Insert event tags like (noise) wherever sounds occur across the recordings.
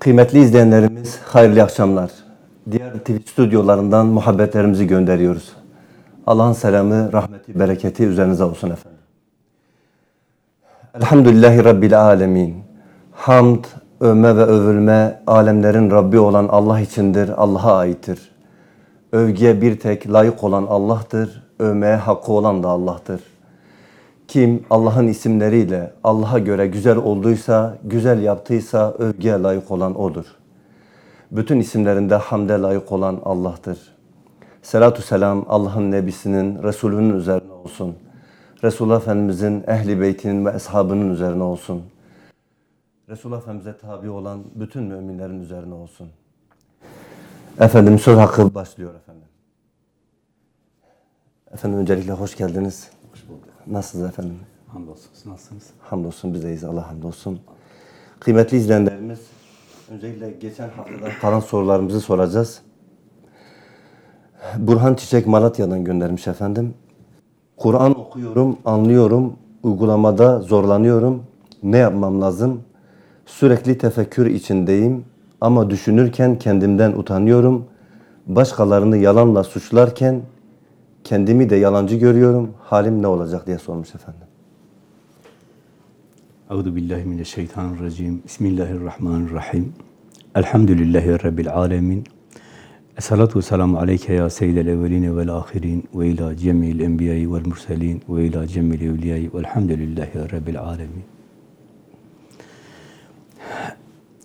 Kıymetli izleyenlerimiz, hayırlı akşamlar. Diğer TV stüdyolarından muhabbetlerimizi gönderiyoruz. Allah'ın selamı, rahmeti, bereketi üzerinize olsun efendim. Elhamdülillahi Rabbil alemin. Hamd, övme ve övülme alemlerin Rabbi olan Allah içindir, Allah'a aittir. Övgüye bir tek layık olan Allah'tır, övmeye hakkı olan da Allah'tır. Kim Allah'ın isimleriyle Allah'a göre güzel olduysa, güzel yaptıysa övgüye layık olan O'dur. Bütün isimlerinde hamde layık olan Allah'tır. Selatü selam Allah'ın Nebisinin, Resulünün üzerine olsun. Resulullah Efendimizin, Ehli Beytinin ve Eshabının üzerine olsun. Resulullah Efendimiz'e tabi olan bütün müminlerin üzerine olsun. Efendim söz hakkı başlıyor efendim. Efendim öncelikle hoş geldiniz. Nasılsınız efendim? Hamdolsun. Siz Nasılsınız? Hamdolsun biz deyiz. Allah hamdolsun. Kıymetli izleyenlerimiz, öncelikle geçen haftadan kalan sorularımızı soracağız. Burhan Çiçek Malatya'dan göndermiş efendim. Kur'an okuyorum, anlıyorum, uygulamada zorlanıyorum. Ne yapmam lazım? Sürekli tefekkür içindeyim ama düşünürken kendimden utanıyorum. Başkalarını yalanla suçlarken kendimi de yalancı görüyorum. Halim ne olacak diye sormuş efendim. Euzu billahi mineşşeytanirracim. Bismillahirrahmanirrahim. Elhamdülillahi rabbil alamin. Esselatu vesselamu aleyke ya seyyidel evveline vel ahirin ve ila cemil enbiyayı vel murselin ve ila cemil evliyayı velhamdülillahi rabbil alamin.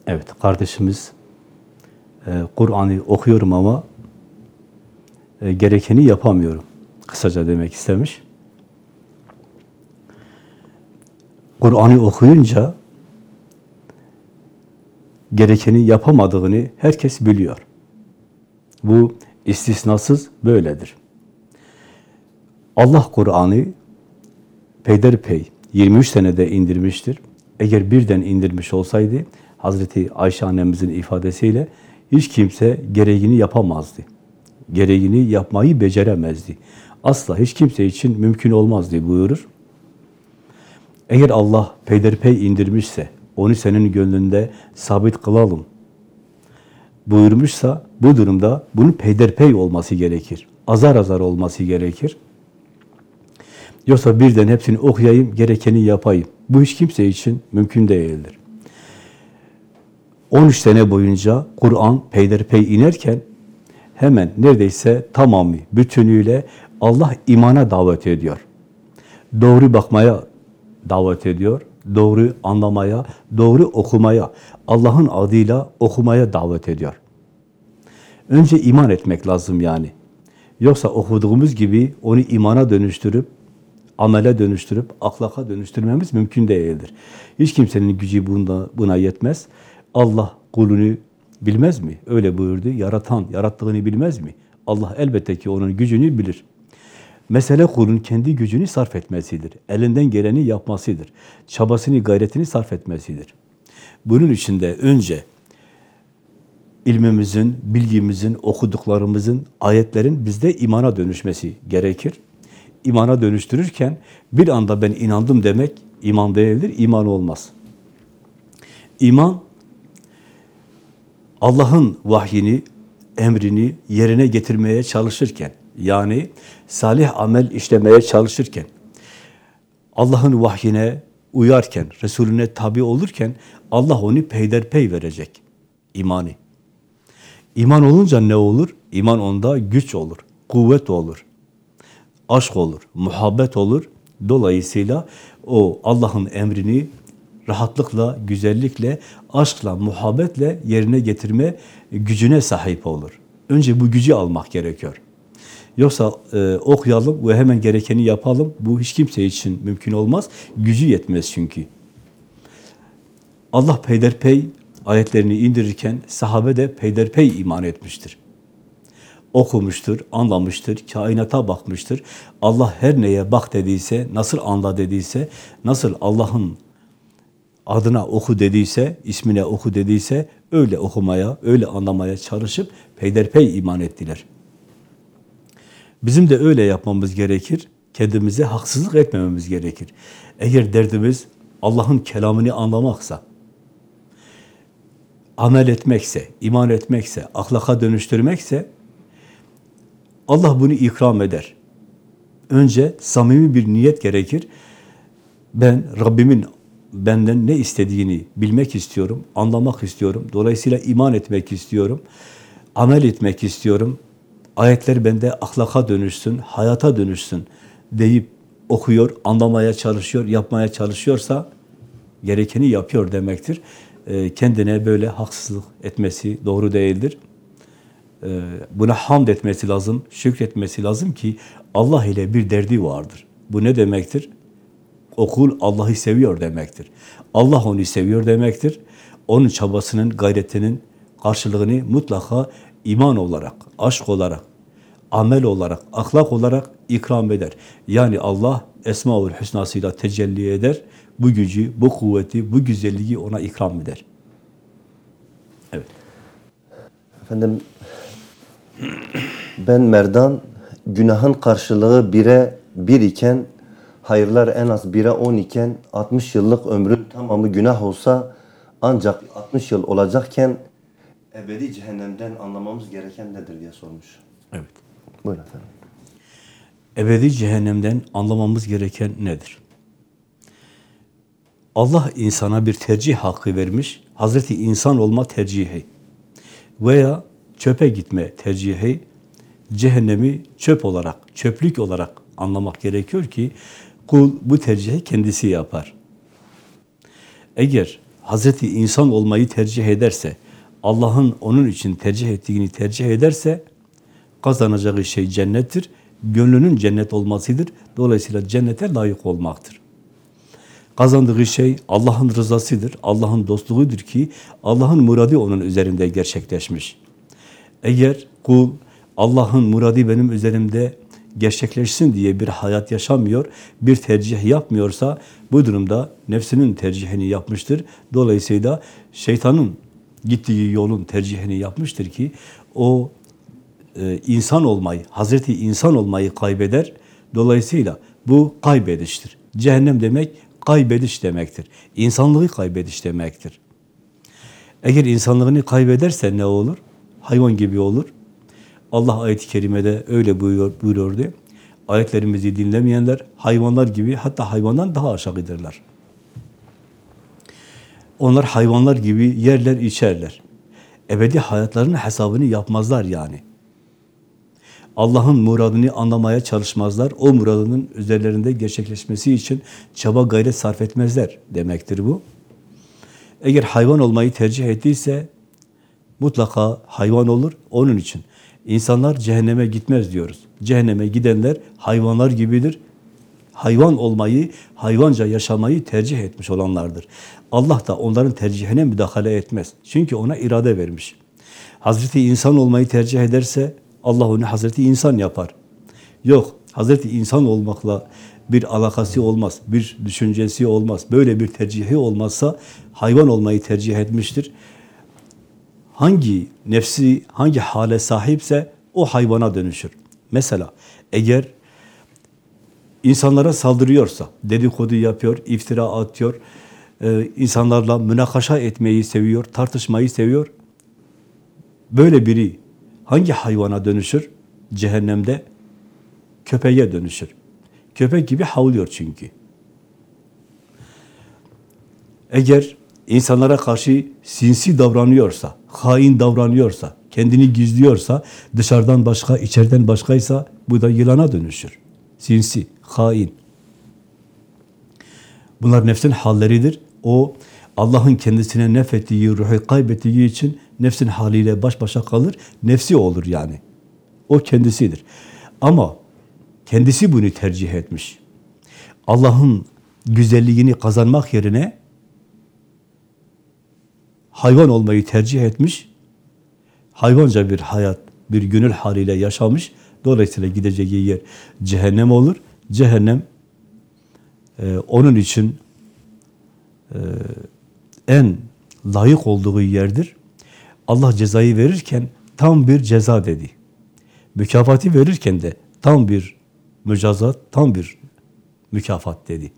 Evet kardeşimiz e, Kur'an'ı okuyorum ama e, gerekeni yapamıyorum. Kısaca demek istemiş. Kur'an'ı okuyunca gerekeni yapamadığını herkes biliyor. Bu istisnasız böyledir. Allah Kur'an'ı peyderpey 23 senede indirmiştir. Eğer birden indirmiş olsaydı Hazreti Ayşe annemizin ifadesiyle hiç kimse gereğini yapamazdı. Gereğini yapmayı beceremezdi. Asla hiç kimse için mümkün olmazdı buyurur. Eğer Allah peyderpey indirmişse, onu senin gönlünde sabit kılalım buyurmuşsa, bu durumda bunun peyderpey olması gerekir. Azar azar olması gerekir. Yoksa birden hepsini okuyayım, gerekeni yapayım. Bu hiç kimse için mümkün değildir. 13 sene boyunca Kur'an peyderpey inerken hemen neredeyse tamamı, bütünüyle Allah imana davet ediyor. Doğru bakmaya davet ediyor. Doğru anlamaya, doğru okumaya, Allah'ın adıyla okumaya davet ediyor. Önce iman etmek lazım yani. Yoksa okuduğumuz gibi onu imana dönüştürüp, amele dönüştürüp, aklaka dönüştürmemiz mümkün değildir. Hiç kimsenin gücü bunda, buna yetmez. Allah kulunu bilmez mi? Öyle buyurdu. Yaratan, yarattığını bilmez mi? Allah elbette ki onun gücünü bilir. Mesele kulun kendi gücünü sarf etmesidir. Elinden geleni yapmasıdır. Çabasını, gayretini sarf etmesidir. Bunun için de önce ilmimizin, bilgimizin, okuduklarımızın, ayetlerin bizde imana dönüşmesi gerekir. İmana dönüştürürken bir anda ben inandım demek iman değildir, iman olmaz. İman, Allah'ın vahyini, emrini yerine getirmeye çalışırken, yani salih amel işlemeye çalışırken, Allah'ın vahyine uyarken, Resulüne tabi olurken Allah onu peyderpey verecek imanı. İman olunca ne olur? İman onda güç olur, kuvvet olur, aşk olur, muhabbet olur. Dolayısıyla o Allah'ın emrini rahatlıkla, güzellikle, aşkla, muhabbetle yerine getirme gücüne sahip olur. Önce bu gücü almak gerekiyor. Yoksa e, okuyalım ve hemen gerekeni yapalım. Bu hiç kimse için mümkün olmaz. Gücü yetmez çünkü. Allah peyderpey ayetlerini indirirken sahabe de peyderpey iman etmiştir. Okumuştur, anlamıştır, kainata bakmıştır. Allah her neye bak dediyse, nasıl anla dediyse, nasıl Allah'ın adına oku dediyse, ismine oku dediyse öyle okumaya, öyle anlamaya çalışıp peyderpey iman ettiler. Bizim de öyle yapmamız gerekir. Kendimize haksızlık etmememiz gerekir. Eğer derdimiz Allah'ın kelamını anlamaksa, amel etmekse, iman etmekse, ahlaka dönüştürmekse Allah bunu ikram eder. Önce samimi bir niyet gerekir. Ben Rabbimin benden ne istediğini bilmek istiyorum, anlamak istiyorum. Dolayısıyla iman etmek istiyorum, amel etmek istiyorum. Ayetler bende ahlaka dönüşsün, hayata dönüşsün deyip okuyor, anlamaya çalışıyor, yapmaya çalışıyorsa gerekeni yapıyor demektir. Ee, kendine böyle haksızlık etmesi doğru değildir. Ee, buna hamd etmesi lazım, şükretmesi lazım ki Allah ile bir derdi vardır. Bu ne demektir? Okul Allah'ı seviyor demektir. Allah onu seviyor demektir. Onun çabasının, gayretinin karşılığını mutlaka iman olarak, aşk olarak, amel olarak, ahlak olarak ikram eder. Yani Allah Esma-ül Hüsna'sıyla tecelli eder. Bu gücü, bu kuvveti, bu güzelliği ona ikram eder. Evet. Efendim ben Merdan günahın karşılığı bire bir iken hayırlar en az bire on iken 60 yıllık ömrün tamamı günah olsa ancak 60 yıl olacakken ebedi cehennemden anlamamız gereken nedir diye sormuş. Evet. Buyurun efendim. Ebedi cehennemden anlamamız gereken nedir? Allah insana bir tercih hakkı vermiş. Hazreti insan olma tercihi veya çöpe gitme tercihi cehennemi çöp olarak, çöplük olarak anlamak gerekiyor ki kul bu tercihi kendisi yapar. Eğer Hazreti insan olmayı tercih ederse, Allah'ın onun için tercih ettiğini tercih ederse kazanacağı şey cennettir. Gönlünün cennet olmasıdır. Dolayısıyla cennete layık olmaktır. Kazandığı şey Allah'ın rızasıdır, Allah'ın dostluğudur ki Allah'ın muradı onun üzerinde gerçekleşmiş. Eğer kul Allah'ın muradı benim üzerimde gerçekleşsin diye bir hayat yaşamıyor, bir tercih yapmıyorsa bu durumda nefsinin tercihini yapmıştır. Dolayısıyla şeytanın gittiği yolun tercihini yapmıştır ki o e, insan olmayı, Hazreti insan olmayı kaybeder. Dolayısıyla bu kaybediştir. Cehennem demek kaybediş demektir. İnsanlığı kaybediş demektir. Eğer insanlığını kaybederse ne olur? Hayvan gibi olur. Allah ayet-i kerimede öyle buyuruyor, buyuruyordu. Ayetlerimizi dinlemeyenler hayvanlar gibi hatta hayvandan daha aşağıdırlar. Onlar hayvanlar gibi yerler, içerler. Ebedi hayatlarının hesabını yapmazlar yani. Allah'ın muradını anlamaya çalışmazlar. O muradının üzerlerinde gerçekleşmesi için çaba gayret sarf etmezler demektir bu. Eğer hayvan olmayı tercih ettiyse mutlaka hayvan olur. Onun için insanlar cehenneme gitmez diyoruz. Cehenneme gidenler hayvanlar gibidir. Hayvan olmayı, hayvanca yaşamayı tercih etmiş olanlardır. Allah da onların tercihine müdahale etmez. Çünkü ona irade vermiş. Hazreti insan olmayı tercih ederse Allah onu Hazreti insan yapar. Yok, Hazreti insan olmakla bir alakası olmaz, bir düşüncesi olmaz. Böyle bir tercihi olmazsa hayvan olmayı tercih etmiştir. Hangi nefsi, hangi hale sahipse o hayvana dönüşür. Mesela eğer insanlara saldırıyorsa, dedikodu yapıyor, iftira atıyor, e, insanlarla münakaşa etmeyi seviyor, tartışmayı seviyor. Böyle biri hangi hayvana dönüşür? Cehennemde köpeğe dönüşür. Köpek gibi havlıyor çünkü. Eğer insanlara karşı sinsi davranıyorsa, hain davranıyorsa, kendini gizliyorsa, dışarıdan başka, içeriden başkaysa bu da yılana dönüşür. Sinsi, hain. Bunlar nefsin halleridir. O Allah'ın kendisine nefettiği, ruhu kaybettiği için nefsin haliyle baş başa kalır. Nefsi olur yani. O kendisidir. Ama kendisi bunu tercih etmiş. Allah'ın güzelliğini kazanmak yerine hayvan olmayı tercih etmiş. Hayvanca bir hayat, bir gönül haliyle yaşamış. Dolayısıyla gideceği yer cehennem olur. Cehennem e, onun için e, en layık olduğu yerdir. Allah cezayı verirken tam bir ceza dedi. Mükafatı verirken de tam bir mücazat, tam bir mükafat dedi.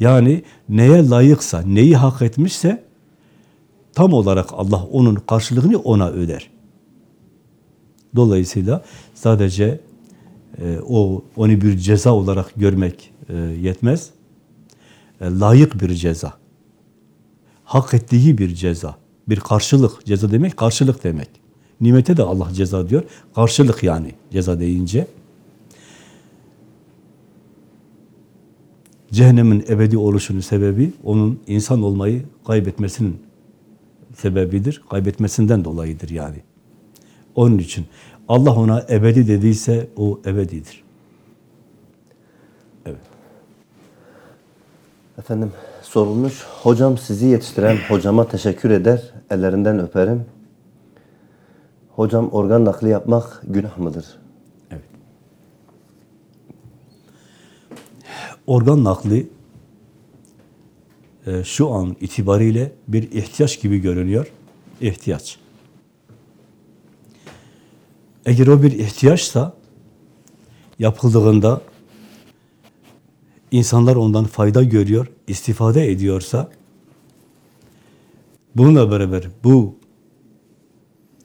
Yani neye layıksa, neyi hak etmişse tam olarak Allah onun karşılığını ona öder. Dolayısıyla sadece e, o onu bir ceza olarak görmek e, yetmez. E, layık bir ceza. Hak ettiği bir ceza. Bir karşılık. Ceza demek karşılık demek. Nimete de Allah ceza diyor. Karşılık yani ceza deyince. Cehennemin ebedi oluşunun sebebi onun insan olmayı kaybetmesinin sebebidir. Kaybetmesinden dolayıdır yani. Onun için Allah ona ebedi dediyse o ebedidir. Evet. Efendim sorulmuş. Hocam sizi yetiştiren hocama teşekkür eder. Ellerinden öperim. Hocam organ nakli yapmak günah mıdır? Evet. Organ nakli e, şu an itibariyle bir ihtiyaç gibi görünüyor. İhtiyaç. Eğer o bir ihtiyaçsa yapıldığında insanlar ondan fayda görüyor, istifade ediyorsa bununla beraber bu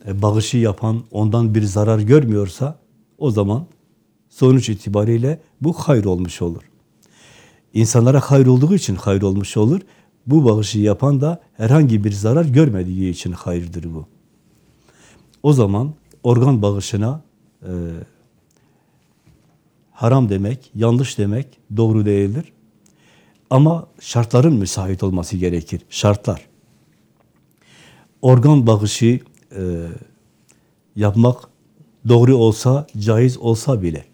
e, bağışı yapan ondan bir zarar görmüyorsa o zaman sonuç itibariyle bu hayır olmuş olur. İnsanlara hayır olduğu için hayır olmuş olur. Bu bağışı yapan da herhangi bir zarar görmediği için hayırdır bu. O zaman organ bağışına e, haram demek, yanlış demek doğru değildir. Ama şartların müsait olması gerekir. Şartlar. Organ bağışı e, yapmak doğru olsa, caiz olsa bile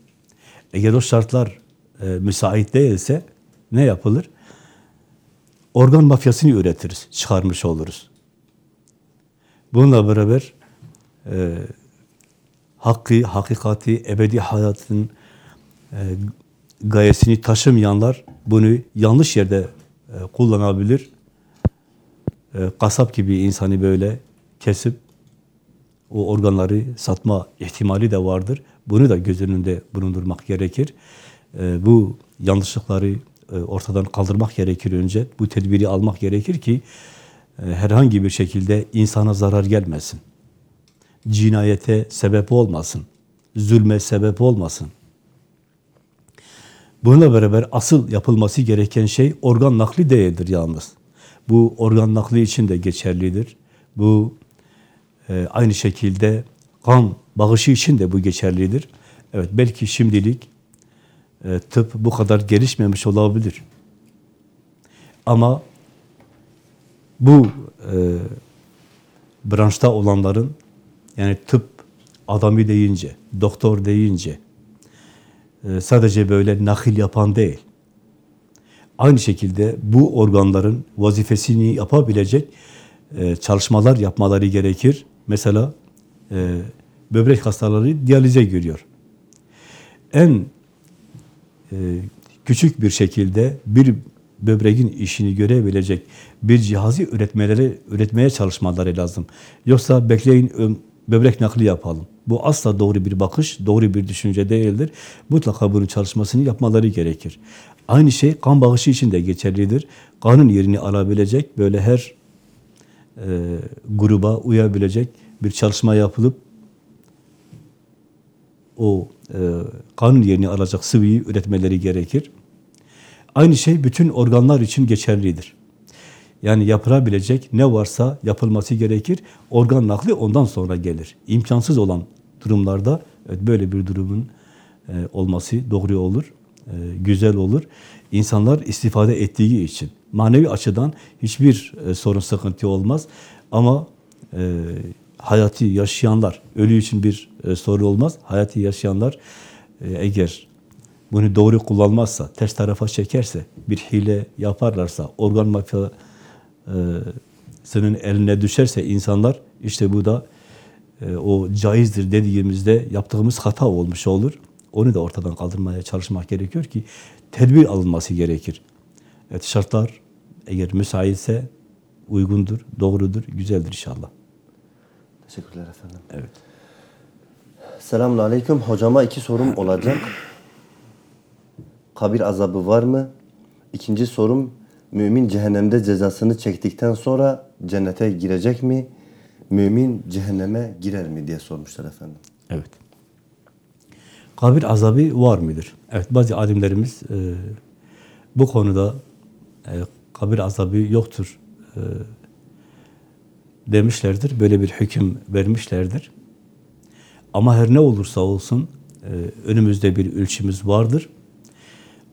eğer o şartlar e, müsait değilse ne yapılır? Organ mafyasını üretiriz, çıkarmış oluruz. Bununla beraber e, hakkı, hakikati, ebedi hayatın e, gayesini taşımayanlar bunu yanlış yerde e, kullanabilir. E, kasap gibi insanı böyle kesip o organları satma ihtimali de vardır. Bunu da göz önünde bulundurmak gerekir. E, bu yanlışlıkları ortadan kaldırmak gerekir önce. Bu tedbiri almak gerekir ki e, herhangi bir şekilde insana zarar gelmesin. Cinayete sebep olmasın. Zulme sebep olmasın. Bununla beraber asıl yapılması gereken şey organ nakli değildir yalnız. Bu organ nakli için de geçerlidir. Bu e, aynı şekilde kan bağışı için de bu geçerlidir. Evet belki şimdilik e, tıp bu kadar gelişmemiş olabilir. Ama bu e, branşta olanların yani tıp adamı deyince, doktor deyince e, sadece böyle nakil yapan değil. Aynı şekilde bu organların vazifesini yapabilecek e, çalışmalar yapmaları gerekir. Mesela e, böbrek hastaları diyalize giriyor. En küçük bir şekilde bir böbreğin işini görebilecek bir cihazı üretmeleri, üretmeye çalışmaları lazım. Yoksa bekleyin ö- böbrek nakli yapalım. Bu asla doğru bir bakış, doğru bir düşünce değildir. Mutlaka bunun çalışmasını yapmaları gerekir. Aynı şey kan bağışı için de geçerlidir. Kanın yerini alabilecek böyle her e, gruba uyabilecek bir çalışma yapılıp o e, kanın yerini alacak sıvıyı üretmeleri gerekir. Aynı şey bütün organlar için geçerlidir. Yani yapılabilecek ne varsa yapılması gerekir. Organ nakli ondan sonra gelir. İmkansız olan durumlarda evet, böyle bir durumun e, olması doğru olur, e, güzel olur. İnsanlar istifade ettiği için manevi açıdan hiçbir e, sorun sıkıntı olmaz. Ama hayatı yaşayanlar, ölü için bir e, soru olmaz. Hayatı yaşayanlar e, eğer bunu doğru kullanmazsa, ters tarafa çekerse, bir hile yaparlarsa, organ mafyasının eline düşerse insanlar, işte bu da e, o caizdir dediğimizde yaptığımız hata olmuş olur. Onu da ortadan kaldırmaya çalışmak gerekiyor ki tedbir alınması gerekir. Evet şartlar eğer müsaitse uygundur, doğrudur, güzeldir inşallah. Teşekkürler efendim. Evet. Selamun Aleyküm. Hocama iki sorum (clears throat) olacak. Kabir azabı var mı? İkinci sorum, mümin cehennemde cezasını çektikten sonra cennete girecek mi? Mümin cehenneme girer mi diye sormuşlar efendim. Evet. Kabir azabı var mıdır? Evet, bazı alimlerimiz e, bu konuda e, kabir azabı yoktur e, demişlerdir. Böyle bir hüküm vermişlerdir. Ama her ne olursa olsun e, önümüzde bir ölçümüz vardır.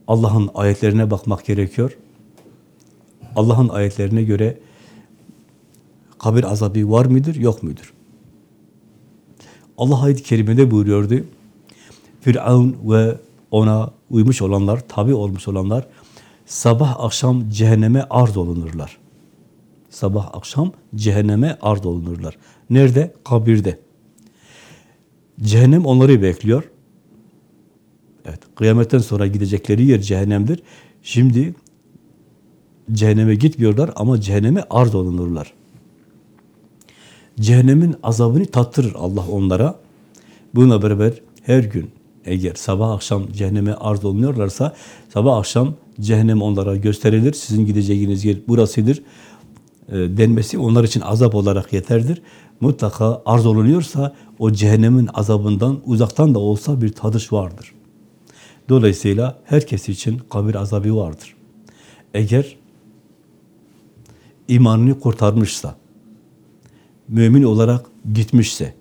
Allah'ın ayetlerine bakmak gerekiyor. Allah'ın ayetlerine göre kabir azabı var mıdır, yok mudur? Allah ayet-i kerimede buyuruyordu. Firavun ve ona uymuş olanlar, tabi olmuş olanlar sabah akşam cehenneme arz olunurlar. Sabah akşam cehenneme arz olunurlar. Nerede? Kabirde. Cehennem onları bekliyor. Evet, kıyametten sonra gidecekleri yer cehennemdir. Şimdi cehenneme gitmiyorlar ama cehenneme arz olunurlar. Cehennemin azabını tattırır Allah onlara. Bununla beraber her gün eğer sabah akşam cehenneme arz olunuyorlarsa sabah akşam cehennem onlara gösterilir. Sizin gideceğiniz yer burasıdır. E, denmesi onlar için azap olarak yeterdir. Mutlaka arz olunuyorsa o cehennemin azabından uzaktan da olsa bir tadış vardır. Dolayısıyla herkes için kabir azabı vardır. Eğer imanını kurtarmışsa, mümin olarak gitmişse,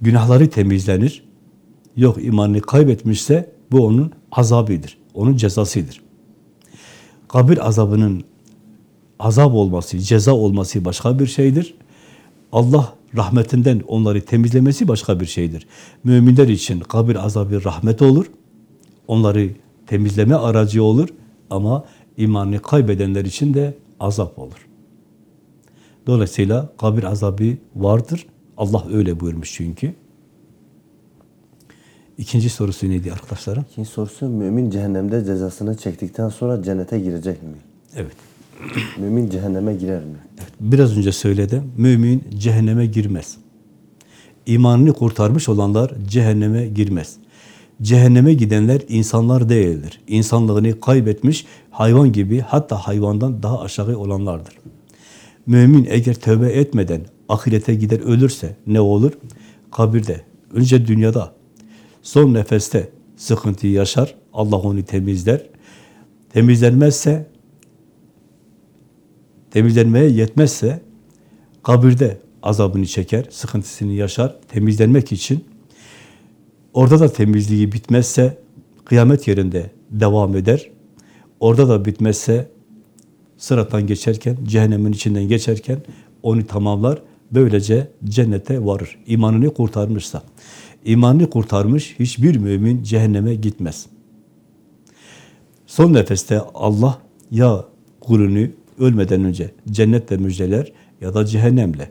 günahları temizlenir, yok imanını kaybetmişse bu onun azabıdır, onun cezasıdır. Kabir azabının azap olması, ceza olması başka bir şeydir. Allah rahmetinden onları temizlemesi başka bir şeydir. Müminler için kabir azabı rahmet olur, onları temizleme aracı olur ama imanını kaybedenler için de azap olur. Dolayısıyla kabir azabı vardır. Allah öyle buyurmuş çünkü. İkinci sorusu neydi arkadaşlarım? İkinci sorusu mümin cehennemde cezasını çektikten sonra cennete girecek mi? Evet. Mümin cehenneme girer mi? Biraz önce söyledim. Mümin cehenneme girmez. İmanını kurtarmış olanlar cehenneme girmez. Cehenneme gidenler insanlar değildir. İnsanlığını kaybetmiş hayvan gibi hatta hayvandan daha aşağı olanlardır. Mümin eğer tövbe etmeden ahirete gider ölürse ne olur? Kabirde, önce dünyada, son nefeste sıkıntıyı yaşar. Allah onu temizler. Temizlenmezse temizlenmeye yetmezse kabirde azabını çeker, sıkıntısını yaşar temizlenmek için. Orada da temizliği bitmezse kıyamet yerinde devam eder. Orada da bitmezse sırattan geçerken, cehennemin içinden geçerken onu tamamlar. Böylece cennete varır. İmanını kurtarmışsa. İmanını kurtarmış hiçbir mümin cehenneme gitmez. Son nefeste Allah ya kulunu ölmeden önce cennetle müjdeler ya da cehennemle.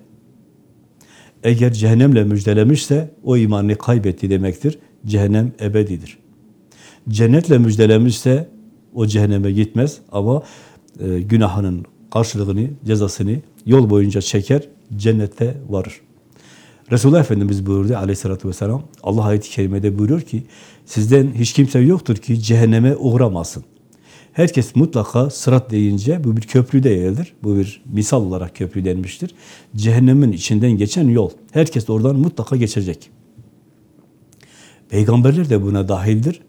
Eğer cehennemle müjdelemişse o imanını kaybetti demektir. Cehennem ebedidir. Cennetle müjdelemişse o cehenneme gitmez ama e, günahının karşılığını, cezasını yol boyunca çeker, cennette varır. Resulullah Efendimiz buyurdu aleyhissalatü vesselam, Allah ayet-i kerimede buyuruyor ki, sizden hiç kimse yoktur ki cehenneme uğramasın. Herkes mutlaka sırat deyince bu bir köprü değildir. Bu bir misal olarak köprü denmiştir. Cehennemin içinden geçen yol. Herkes oradan mutlaka geçecek. Peygamberler de buna dahildir.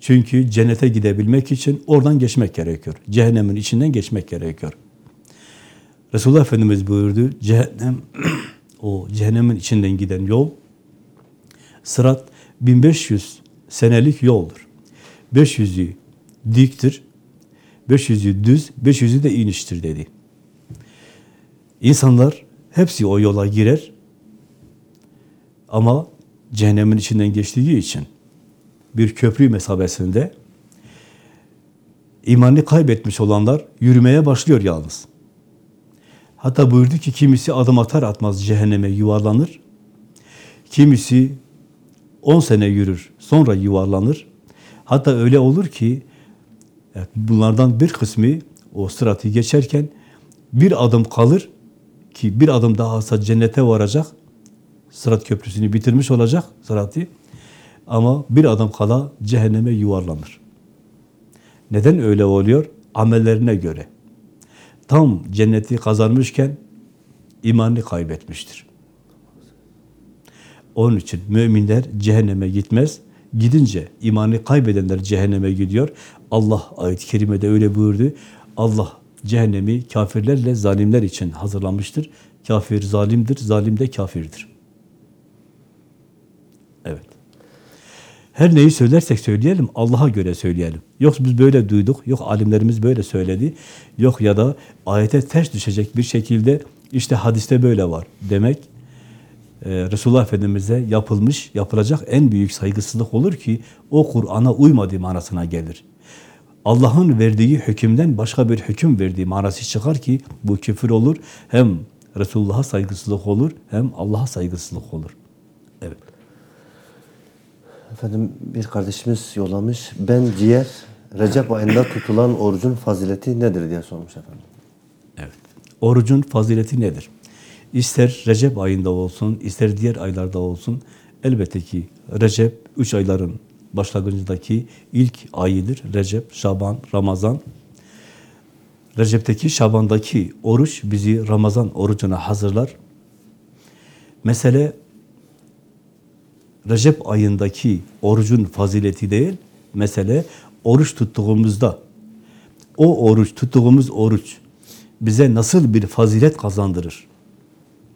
Çünkü cennete gidebilmek için oradan geçmek gerekiyor. Cehennemin içinden geçmek gerekiyor. Resulullah Efendimiz buyurdu, cehennem, (clears throat) o cehennemin içinden giden yol, sırat 1500 senelik yoldur. 500'ü diktir, 500'ü düz, 500'ü de iniştir dedi. İnsanlar hepsi o yola girer ama cehennemin içinden geçtiği için bir köprü mesabesinde imanını kaybetmiş olanlar yürümeye başlıyor yalnız. Hatta buyurdu ki kimisi adım atar atmaz cehenneme yuvarlanır. Kimisi 10 sene yürür sonra yuvarlanır. Hatta öyle olur ki evet, bunlardan bir kısmı o sıratı geçerken bir adım kalır ki bir adım daha olsa cennete varacak. Sırat köprüsünü bitirmiş olacak sıratı. Ama bir adım kala cehenneme yuvarlanır. Neden öyle oluyor? Amellerine göre. tam cenneti kazanmışken imanını kaybetmiştir. Onun için müminler cehenneme gitmez. Gidince imanı kaybedenler cehenneme gidiyor. Allah ayet-i kerimede öyle buyurdu. Allah cehennemi kafirlerle zalimler için hazırlamıştır. Kafir zalimdir, zalim de kafirdir. Evet. Her neyi söylersek söyleyelim, Allah'a göre söyleyelim. Yok biz böyle duyduk, yok alimlerimiz böyle söyledi, yok ya da ayete ters düşecek bir şekilde işte hadiste böyle var demek Resulullah Efendimiz'e yapılmış, yapılacak en büyük saygısızlık olur ki o Kur'an'a uymadığı manasına gelir. Allah'ın verdiği hükümden başka bir hüküm verdiği manası çıkar ki bu küfür olur. Hem Resulullah'a saygısızlık olur hem Allah'a saygısızlık olur. Evet. Efendim bir kardeşimiz yollamış. Ben ciğer Recep ayında tutulan orucun fazileti nedir diye sormuş efendim. Evet. Orucun fazileti nedir? İster Recep ayında olsun, ister diğer aylarda olsun. Elbette ki Recep, üç ayların başlangıcındaki ilk ayıdır. Recep, Şaban, Ramazan. Recep'teki, Şaban'daki oruç bizi Ramazan orucuna hazırlar. Mesele Recep ayındaki orucun fazileti değil, mesele oruç tuttuğumuzda, o oruç, tuttuğumuz oruç bize nasıl bir fazilet kazandırır?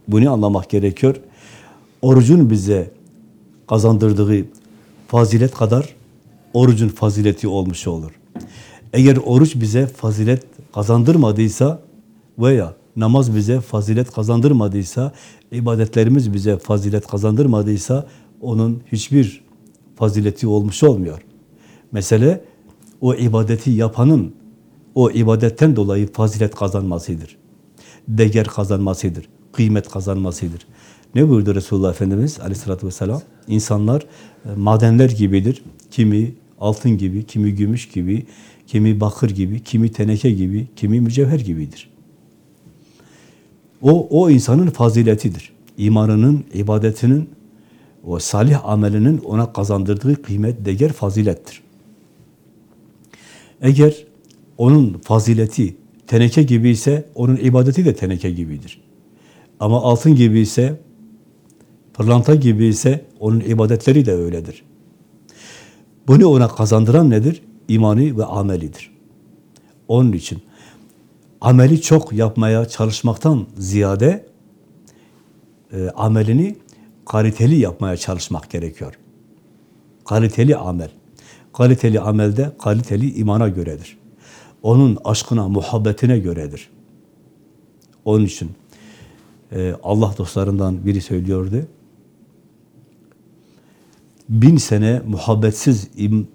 Bunu anlamak gerekiyor. Orucun bize kazandırdığı fazilet kadar orucun fazileti olmuş olur. Eğer oruç bize fazilet kazandırmadıysa veya namaz bize fazilet kazandırmadıysa, ibadetlerimiz bize fazilet kazandırmadıysa onun hiçbir fazileti olmuş olmuyor. Mesele o ibadeti yapanın o ibadetten dolayı fazilet kazanmasıdır. Değer kazanmasıdır. Kıymet kazanmasıdır. Ne buyurdu Resulullah Efendimiz aleyhissalatü vesselam? İnsanlar e, madenler gibidir. Kimi altın gibi, kimi gümüş gibi, kimi bakır gibi, kimi teneke gibi, kimi mücevher gibidir. O, o insanın faziletidir. İmanının, ibadetinin, o salih amelinin ona kazandırdığı kıymet, değer, fazilettir. Eğer onun fazileti teneke gibi ise, onun ibadeti de teneke gibidir. Ama altın gibi ise, pırlanta gibi ise, onun ibadetleri de öyledir. Bunu ona kazandıran nedir? İmanı ve amelidir. Onun için ameli çok yapmaya çalışmaktan ziyade e, amelini kaliteli yapmaya çalışmak gerekiyor. Kaliteli amel. Kaliteli amelde kaliteli imana göredir. Onun aşkına, muhabbetine göredir. Onun için e, Allah dostlarından biri söylüyordu. Bin sene muhabbetsiz im,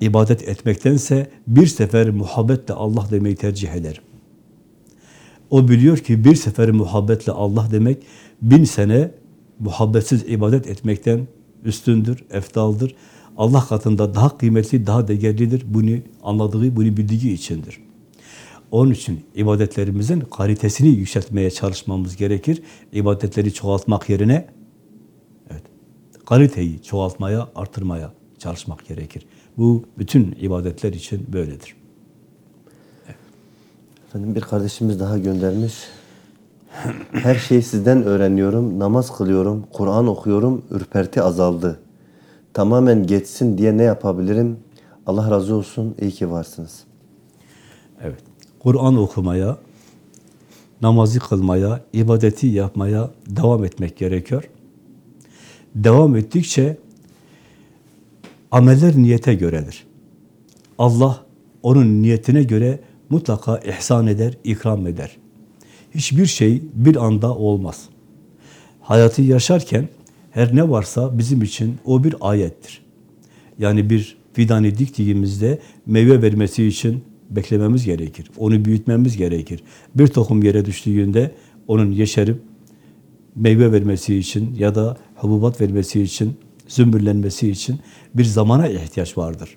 ibadet etmektense bir sefer muhabbetle Allah demeyi tercih ederim. O biliyor ki bir sefer muhabbetle Allah demek bin sene muhabbetsiz ibadet etmekten üstündür, eftaldır. Allah katında daha kıymetli, daha değerlidir. Bunu anladığı, bunu bildiği içindir. Onun için ibadetlerimizin kalitesini yükseltmeye çalışmamız gerekir. İbadetleri çoğaltmak yerine evet, kaliteyi çoğaltmaya, artırmaya çalışmak gerekir. Bu bütün ibadetler için böyledir. Efendim bir kardeşimiz daha göndermiş. Her şeyi sizden öğreniyorum, namaz kılıyorum, Kur'an okuyorum, ürperti azaldı. Tamamen geçsin diye ne yapabilirim? Allah razı olsun, iyi ki varsınız. Kur'an okumaya, namazı kılmaya, ibadeti yapmaya devam etmek gerekiyor. Devam ettikçe ameller niyete göredir. Allah onun niyetine göre mutlaka ihsan eder, ikram eder. Hiçbir şey bir anda olmaz. Hayatı yaşarken her ne varsa bizim için o bir ayettir. Yani bir fidanı diktiğimizde meyve vermesi için beklememiz gerekir. Onu büyütmemiz gerekir. Bir tohum yere düştüğünde onun yeşerip meyve vermesi için ya da hububat vermesi için, zümbürlenmesi için bir zamana ihtiyaç vardır.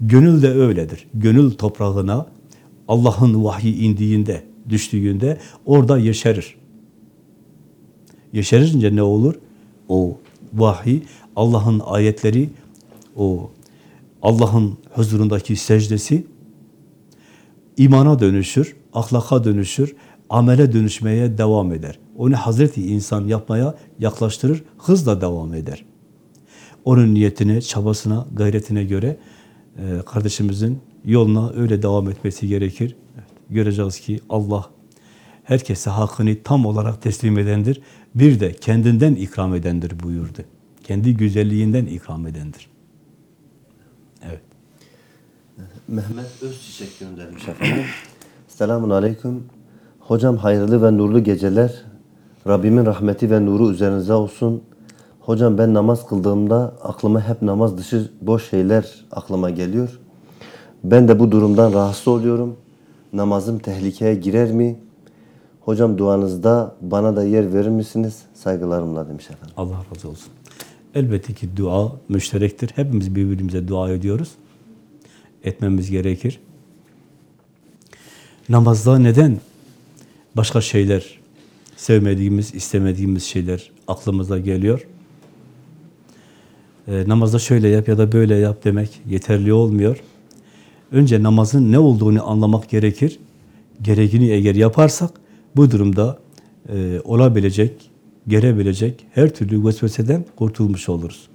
Gönül de öyledir. Gönül toprağına Allah'ın vahyi indiğinde, düştüğünde orada yeşerir. Yeşerince ne olur? O vahiy, Allah'ın ayetleri, o Allah'ın huzurundaki secdesi imana dönüşür. ahlaka dönüşür, amele dönüşmeye devam eder. Onu Hazreti insan yapmaya yaklaştırır, hızla devam eder. Onun niyetine, çabasına, gayretine göre e, kardeşimizin yoluna öyle devam etmesi gerekir. Göreceğiz ki Allah herkese hakkını tam olarak teslim edendir. Bir de kendinden ikram edendir buyurdu. Kendi güzelliğinden ikram edendir. Evet. Mehmet Özçiçek göndermiş efendim. (clears throat) Selamun Aleyküm. Hocam hayırlı ve nurlu geceler. Rabbimin rahmeti ve nuru üzerinize olsun. Hocam ben namaz kıldığımda aklıma hep namaz dışı boş şeyler aklıma geliyor. Ben de bu durumdan rahatsız oluyorum. Namazım tehlikeye girer mi? Hocam duanızda bana da yer verir misiniz? Saygılarımla demiş efendim. Allah razı olsun. Elbette ki dua müşterektir. Hepimiz birbirimize dua ediyoruz. Etmemiz gerekir. Namazda neden başka şeyler, sevmediğimiz, istemediğimiz şeyler aklımıza geliyor? Ee, namazda şöyle yap ya da böyle yap demek yeterli olmuyor. Önce namazın ne olduğunu anlamak gerekir. Gereğini eğer yaparsak bu durumda e, olabilecek, gelebilecek her türlü vesveseden kurtulmuş oluruz.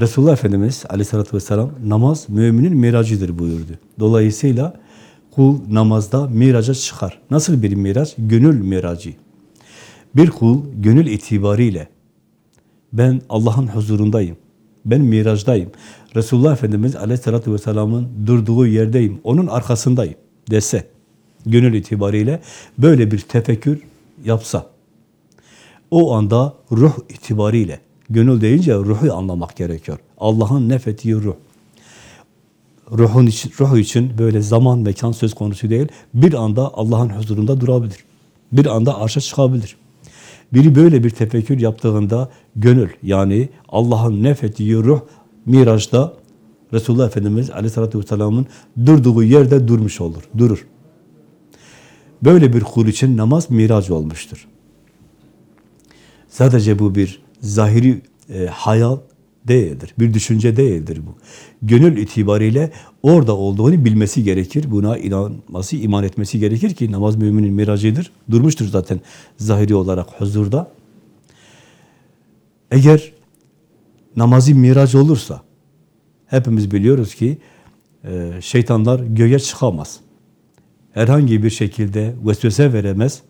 Resulullah Efendimiz aleyhissalatü vesselam namaz müminin miracıdır buyurdu. Dolayısıyla kul namazda miraca çıkar. Nasıl bir miraç? Gönül miracı. Bir kul gönül itibariyle ben Allah'ın huzurundayım. Ben miraçtayım. Resulullah Efendimiz Aleyhisselatü Vesselam'ın durduğu yerdeyim. Onun arkasındayım dese. Gönül itibariyle böyle bir tefekkür yapsa. O anda ruh itibariyle, gönül deyince ruhu anlamak gerekiyor. Allah'ın nefettiği ruh. Ruhun için, ruh için böyle zaman, mekan söz konusu değil. Bir anda Allah'ın huzurunda durabilir. Bir anda arşa çıkabilir. Biri böyle bir tefekkür yaptığında gönül yani Allah'ın nefettiği ruh Miraç'ta Resulullah Efendimiz Aleyhisselatü Vesselam'ın durduğu yerde durmuş olur, durur. Böyle bir kul için namaz miraç olmuştur. Sadece bu bir zahiri e, hayal değildir, bir düşünce değildir bu. Gönül itibariyle orada olduğunu bilmesi gerekir, buna inanması, iman etmesi gerekir ki namaz müminin miracıdır. Durmuştur zaten zahiri olarak huzurda. Eğer namazı miraç olursa, hepimiz biliyoruz ki e, şeytanlar göğe çıkamaz. Herhangi bir şekilde vesvese veremez.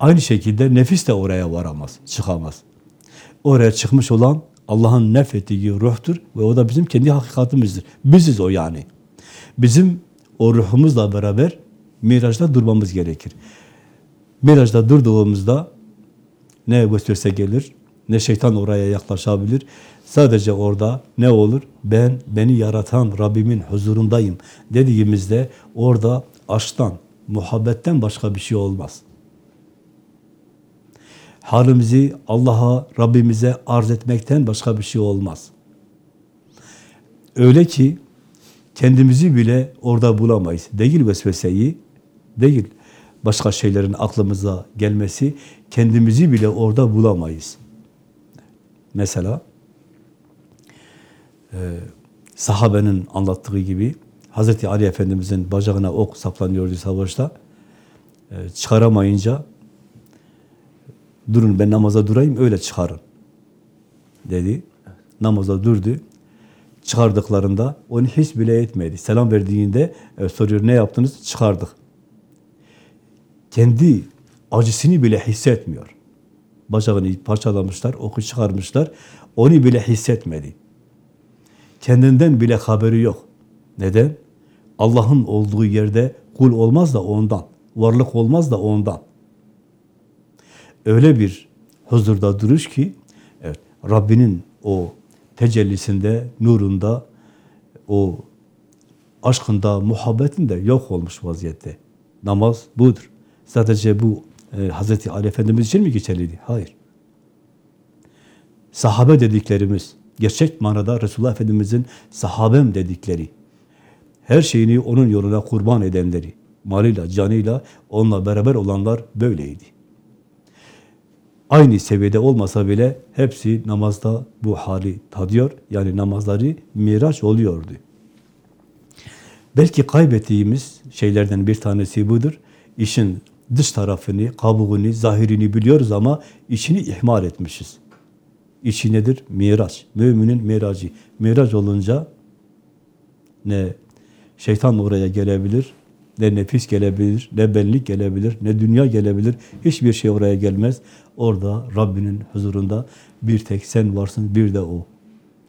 Aynı şekilde nefis de oraya varamaz, çıkamaz. Oraya çıkmış olan Allah'ın nefettiği ruhtur ve o da bizim kendi hakikatimizdir. Biziz o yani. Bizim o ruhumuzla beraber mirajda durmamız gerekir. Mirajda durduğumuzda ne vesvese gelir, ne şeytan oraya yaklaşabilir. Sadece orada ne olur? Ben, beni yaratan Rabbimin huzurundayım dediğimizde orada aşktan, muhabbetten başka bir şey olmaz. Halimizi Allah'a, Rabbimize arz etmekten başka bir şey olmaz. Öyle ki kendimizi bile orada bulamayız. Değil vesveseyi, değil başka şeylerin aklımıza gelmesi, kendimizi bile orada bulamayız. Mesela e, sahabenin anlattığı gibi Hazreti Ali Efendimizin bacağına ok saplanıyordu savaşta. E, çıkaramayınca durun ben namaza durayım öyle çıkarın dedi. Namaza durdu. Çıkardıklarında onu hiç bile etmedi. Selam verdiğinde e, soruyor ne yaptınız? Çıkardık. Kendi acısını bile hissetmiyor. Bacağını parçalamışlar, oku çıkarmışlar. Onu bile hissetmedi. Kendinden bile haberi yok. Neden? Allah'ın olduğu yerde kul olmaz da ondan. Varlık olmaz da ondan. Öyle bir huzurda duruş ki evet, Rabbinin o tecellisinde, nurunda, o aşkında, muhabbetinde yok olmuş vaziyette. Namaz budur. Sadece bu e, Hazreti Ali Efendimiz için mi geçerliydi? Hayır. Sahabe dediklerimiz, gerçek manada Resulullah Efendimizin sahabem dedikleri, her şeyini onun yoluna kurban edenleri, malıyla, canıyla onunla beraber olanlar böyleydi. Aynı seviyede olmasa bile hepsi namazda bu hali tadıyor. Yani namazları miraç oluyordu. Belki kaybettiğimiz şeylerden bir tanesi budur. İşin dış tarafını, kabuğunu, zahirini biliyoruz ama içini ihmal etmişiz. İçi nedir? Miraç. Müminin miracı. Miraç olunca ne şeytan oraya gelebilir, ne nefis gelebilir, ne benlik gelebilir, ne dünya gelebilir. Hiçbir şey oraya gelmez. Orada Rabbinin huzurunda bir tek sen varsın, bir de O.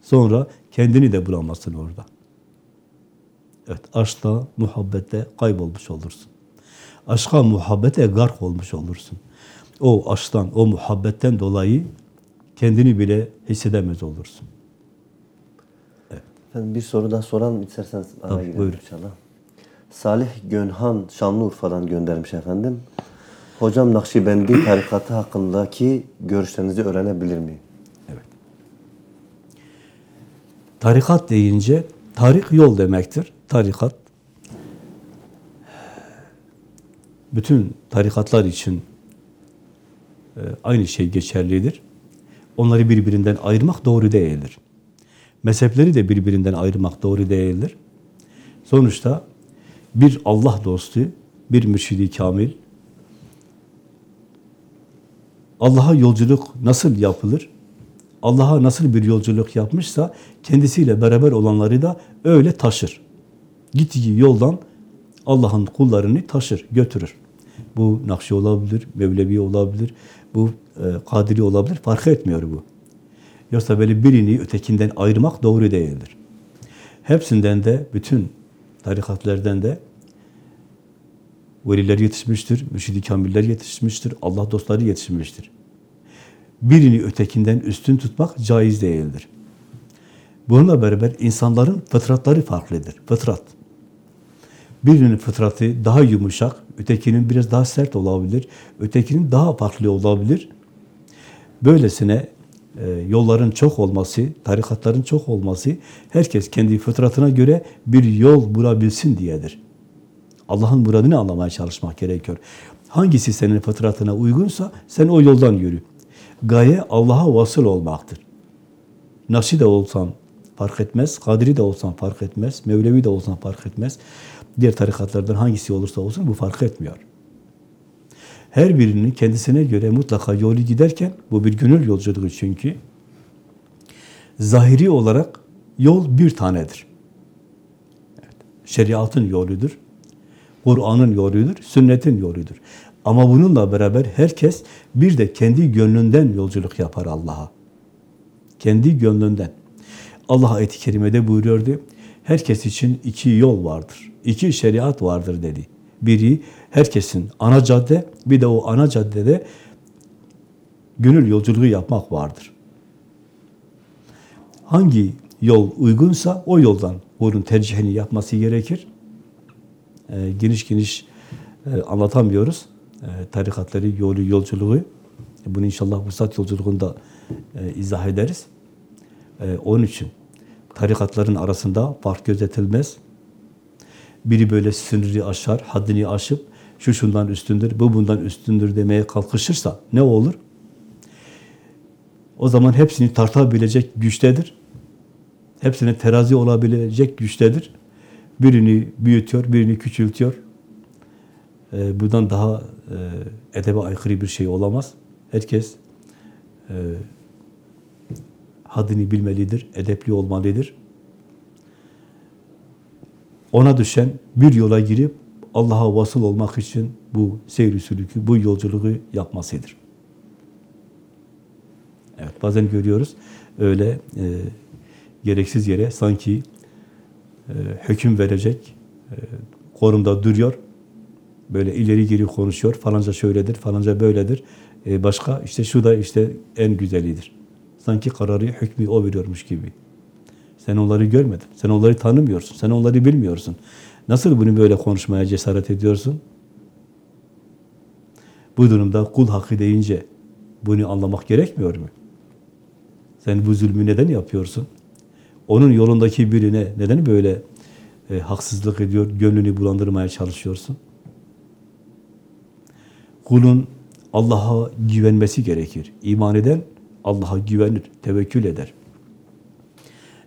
Sonra kendini de bulamazsın orada. Evet, aşkta, muhabbette kaybolmuş olursun. Aşka, muhabbete gark olmuş olursun. O aşktan, o muhabbetten dolayı kendini bile hissedemez olursun. Efendim bir soru daha soralım isterseniz araya girelim buyurun. inşallah. Salih Gönhan Şanlıurfa'dan göndermiş efendim. Hocam Nakşibendi tarikatı hakkındaki görüşlerinizi öğrenebilir miyim? Tarikat deyince, tarik yol demektir. Tarikat, bütün tarikatlar için e, aynı şey geçerlidir. Onları birbirinden ayırmak doğru değildir. Mezhepleri de birbirinden ayırmak doğru değildir. Sonuçta bir Allah dostu, bir mürşidi kamil, Allah'a yolculuk nasıl yapılır? Allah'a nasıl bir yolculuk yapmışsa kendisiyle beraber olanları da öyle taşır. Gittiği yoldan Allah'ın kullarını taşır, götürür. Bu Nakşi olabilir, Mevlevi olabilir, bu e, Kadiri olabilir, fark etmiyor bu. Yoksa böyle birini ötekinden ayırmak doğru değildir. Hepsinden de, bütün tarikatlerden de veliler yetişmiştir, mürşidi kamiller yetişmiştir, Allah dostları yetişmiştir. Birini ötekinden üstün tutmak caiz değildir. Bununla beraber insanların fıtratları farklıdır. Fıtrat. Birinin fıtratı daha yumuşak, ötekinin biraz daha sert olabilir, ötekinin daha farklı olabilir. Böylesine yolların çok olması, tarikatların çok olması, herkes kendi fıtratına göre bir yol bulabilsin diyedir. Allah'ın muradını anlamaya çalışmak gerekiyor. Hangisi senin fıtratına uygunsa sen o yoldan yürü. Gaye Allah'a vasıl olmaktır. Nasi de olsan fark etmez, Kadiri de olsan fark etmez, Mevlevi de olsan fark etmez. Diğer tarikatlardan hangisi olursa olsun bu fark etmiyor. Her birinin kendisine göre mutlaka yolu giderken, bu bir gönül yolculuğu çünkü, zahiri olarak yol bir tanedir. Evet, şeriatın yoludur, Kur'an'ın yoludur, sünnetin yoludur. Ama bununla beraber herkes bir de kendi gönlünden yolculuk yapar Allah'a. Kendi gönlünden. Allah ayet-i kerimede buyuruyordu, herkes için iki yol vardır, iki şeriat vardır dedi. Biri herkesin ana cadde, bir de o ana caddede gönül yolculuğu yapmak vardır. Hangi yol uygunsa o yoldan onun tercihini yapması gerekir. E, geniş geniş e, anlatamıyoruz. E, tarikatları, yolu, yolculuğu. E, bunu inşallah Vuslat yolculuğunda e, izah ederiz. E, onun için tarikatların arasında fark gözetilmez. Biri böyle sınırı aşar, haddini aşıp şu şundan üstündür, bu bundan üstündür demeye kalkışırsa ne olur? O zaman hepsini tartabilecek güçtedir. Hepsine terazi olabilecek güçtedir. Birini büyütüyor, birini küçültüyor. Ee, bundan daha e, edebe aykırı bir şey olamaz. Herkes e, haddini bilmelidir, edepli olmalıdır. Ona düşen bir yola girip Allah'a vasıl olmak için bu seyri sülükü, bu yolculuğu yapmasıdır. Evet, bazen görüyoruz öyle e, gereksiz yere sanki e, hüküm verecek e, konumda duruyor. Böyle ileri geri konuşuyor. Falanca şöyledir, falanca böyledir. E, başka işte şu da işte en güzelidir. Sanki kararı, hükmü o veriyormuş gibi. Sen onları görmedin. Sen onları tanımıyorsun. Sen onları bilmiyorsun. Nasıl bunu böyle konuşmaya cesaret ediyorsun? Bu durumda kul hakkı deyince bunu anlamak gerekmiyor mu? Sen bu zulmü neden yapıyorsun? Onun yolundaki birine neden böyle e, haksızlık ediyor, gönlünü bulandırmaya çalışıyorsun? Kulun Allah'a güvenmesi gerekir. İman eden Allah'a güvenir, tevekkül eder.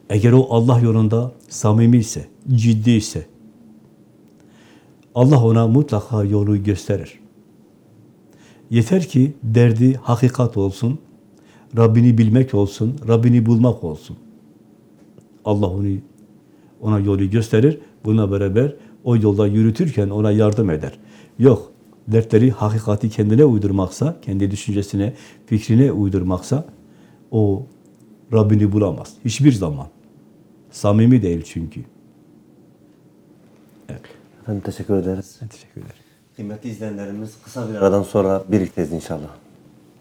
Eğer o Allah yolunda samimi ise, ciddi ise, Allah ona mutlaka yolu gösterir. Yeter ki derdi hakikat olsun, Rabbini bilmek olsun, Rabbini bulmak olsun. Allah onu ona yolu gösterir. Buna beraber o yolda yürütürken ona yardım eder. Yok, dertleri hakikati kendine uydurmaksa, kendi düşüncesine, fikrine uydurmaksa o Rabbini bulamaz. Hiçbir zaman. Samimi değil çünkü. Evet. Efendim teşekkür ederiz. Teşekkür ederim. Kıymetli izleyenlerimiz kısa bir aradan sonra birlikteyiz inşallah.